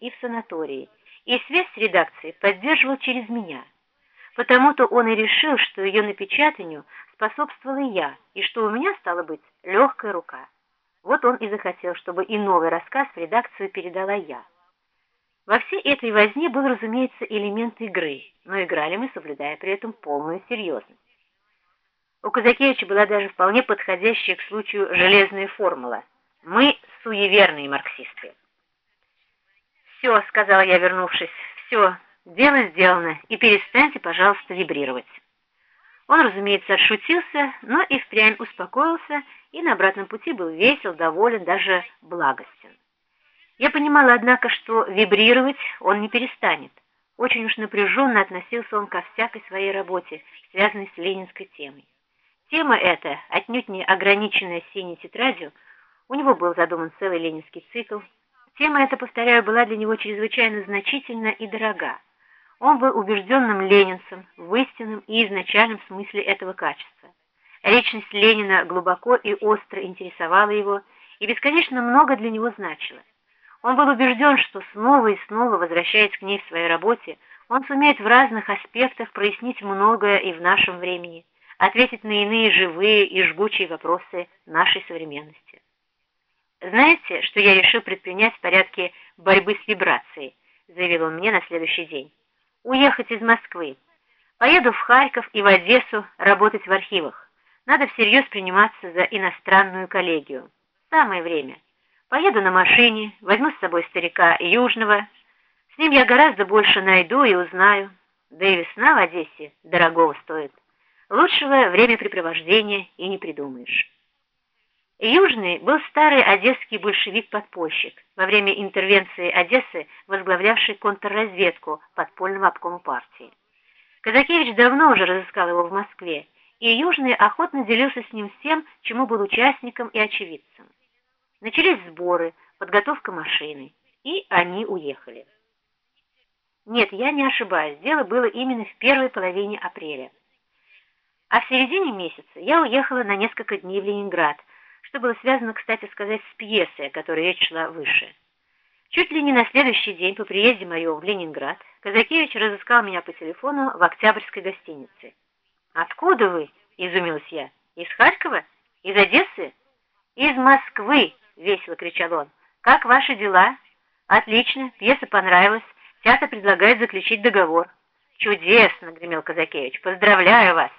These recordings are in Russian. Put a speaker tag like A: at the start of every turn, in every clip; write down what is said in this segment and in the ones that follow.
A: и в санатории, и связь с редакцией поддерживал через меня. Потому-то он и решил, что ее напечатанию способствовала я, и что у меня, стала быть, легкая рука. Вот он и захотел, чтобы и новый рассказ в редакцию передала я. Во всей этой возне был, разумеется, элемент игры, но играли мы, соблюдая при этом полную серьезность. У Казакевича была даже вполне подходящая к случаю железная формула. Мы суеверные марксисты. «Все», — сказала я, вернувшись, — «все, дело сделано, и перестаньте, пожалуйста, вибрировать». Он, разумеется, отшутился, но и впрямь успокоился, и на обратном пути был весел, доволен, даже благостен. Я понимала, однако, что вибрировать он не перестанет. Очень уж напряженно относился он ко всякой своей работе, связанной с ленинской темой. Тема эта, отнюдь не ограниченная синей тетрадью, у него был задуман целый ленинский цикл. Тема эта, повторяю, была для него чрезвычайно значительна и дорога. Он был убежденным ленинцем в истинном и изначальном смысле этого качества. Личность Ленина глубоко и остро интересовала его и бесконечно много для него значила. Он был убежден, что снова и снова, возвращаясь к ней в своей работе, он сумеет в разных аспектах прояснить многое и в нашем времени, ответить на иные живые и жгучие вопросы нашей современности. «Знаете, что я решил предпринять в порядке борьбы с вибрацией?» заявил он мне на следующий день уехать из Москвы. Поеду в Харьков и в Одессу работать в архивах. Надо всерьез приниматься за иностранную коллегию. Самое время. Поеду на машине, возьму с собой старика Южного. С ним я гораздо больше найду и узнаю. Да и весна в Одессе дорогого стоит. Лучшего времяпрепровождения и не придумаешь. Южный был старый одесский большевик-подпольщик, во время интервенции Одессы возглавлявший контрразведку подпольного обкома партии. Казакевич давно уже разыскал его в Москве, и Южный охотно делился с ним всем, чему был участником и очевидцем. Начались сборы, подготовка машины, и они уехали. Нет, я не ошибаюсь, дело было именно в первой половине апреля. А в середине месяца я уехала на несколько дней в Ленинград, что было связано, кстати сказать, с пьесой, о которой речь шла выше. Чуть ли не на следующий день по приезде моего в Ленинград Казакевич разыскал меня по телефону в Октябрьской гостинице. «Откуда вы?» — изумилась я. «Из Харькова? Из Одессы?» «Из Москвы!» — весело кричал он. «Как ваши дела?» «Отлично, пьеса понравилась. Театр предлагает заключить договор». «Чудесно!» — гремел Казакевич. «Поздравляю вас!»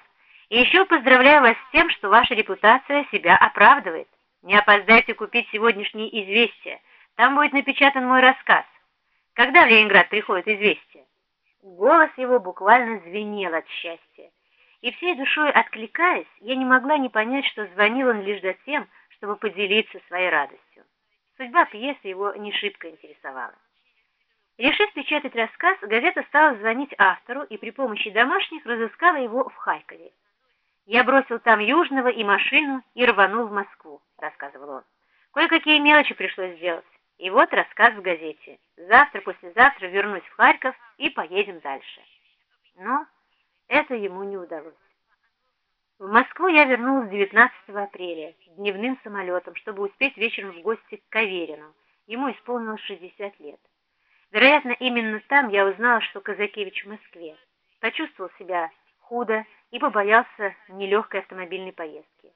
A: И еще поздравляю вас с тем, что ваша репутация себя оправдывает. Не опоздайте купить сегодняшние известия. Там будет напечатан мой рассказ. Когда в Ленинград приходит известие? Голос его буквально звенел от счастья. И всей душой откликаясь, я не могла не понять, что звонил он лишь за тем, чтобы поделиться своей радостью. Судьба пьесы его не шибко интересовала. Решив печатать рассказ, газета стала звонить автору и при помощи домашних разыскала его в Харькове. «Я бросил там Южного и машину и рванул в Москву», — рассказывал он. «Кое-какие мелочи пришлось сделать. И вот рассказ в газете. Завтра-послезавтра вернусь в Харьков и поедем дальше». Но это ему не удалось. В Москву я вернулась 19 апреля дневным самолетом, чтобы успеть вечером в гости к Каверину. Ему исполнилось 60 лет. Вероятно, именно там я узнала, что Казакевич в Москве. Почувствовал себя худо и побоялся нелегкой автомобильной поездки.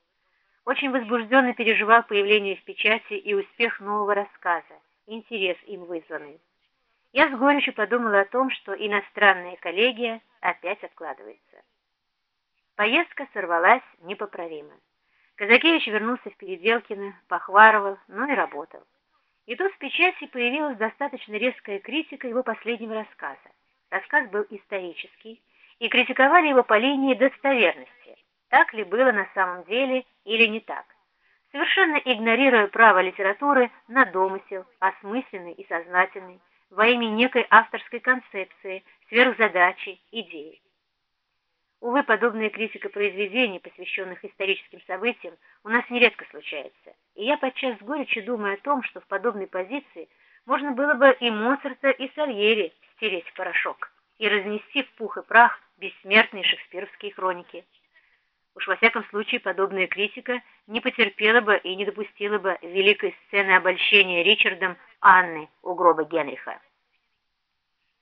A: Очень возбужденно переживал появление в печати и успех нового рассказа, интерес им вызванный. Я с горечью подумала о том, что иностранная коллегия опять откладывается. Поездка сорвалась непоправимо. Казакевич вернулся в Переделкино, похварывал, но и работал. И тут в печати появилась достаточно резкая критика его последнего рассказа. Рассказ был исторический, и критиковали его по линии достоверности, так ли было на самом деле или не так, совершенно игнорируя право литературы на домысел, осмысленный и сознательный, во имя некой авторской концепции, сверхзадачи, идеи. Увы, подобная критика произведений, посвященных историческим событиям, у нас нередко случается, и я подчас с горечью думаю о том, что в подобной позиции можно было бы и Моцарта, и Сальери стереть в порошок и разнести в пух и прах бессмертные шекспировские хроники. Уж во всяком случае подобная критика не потерпела бы и не допустила бы великой сцены обольщения Ричардом Анны у гроба Генриха.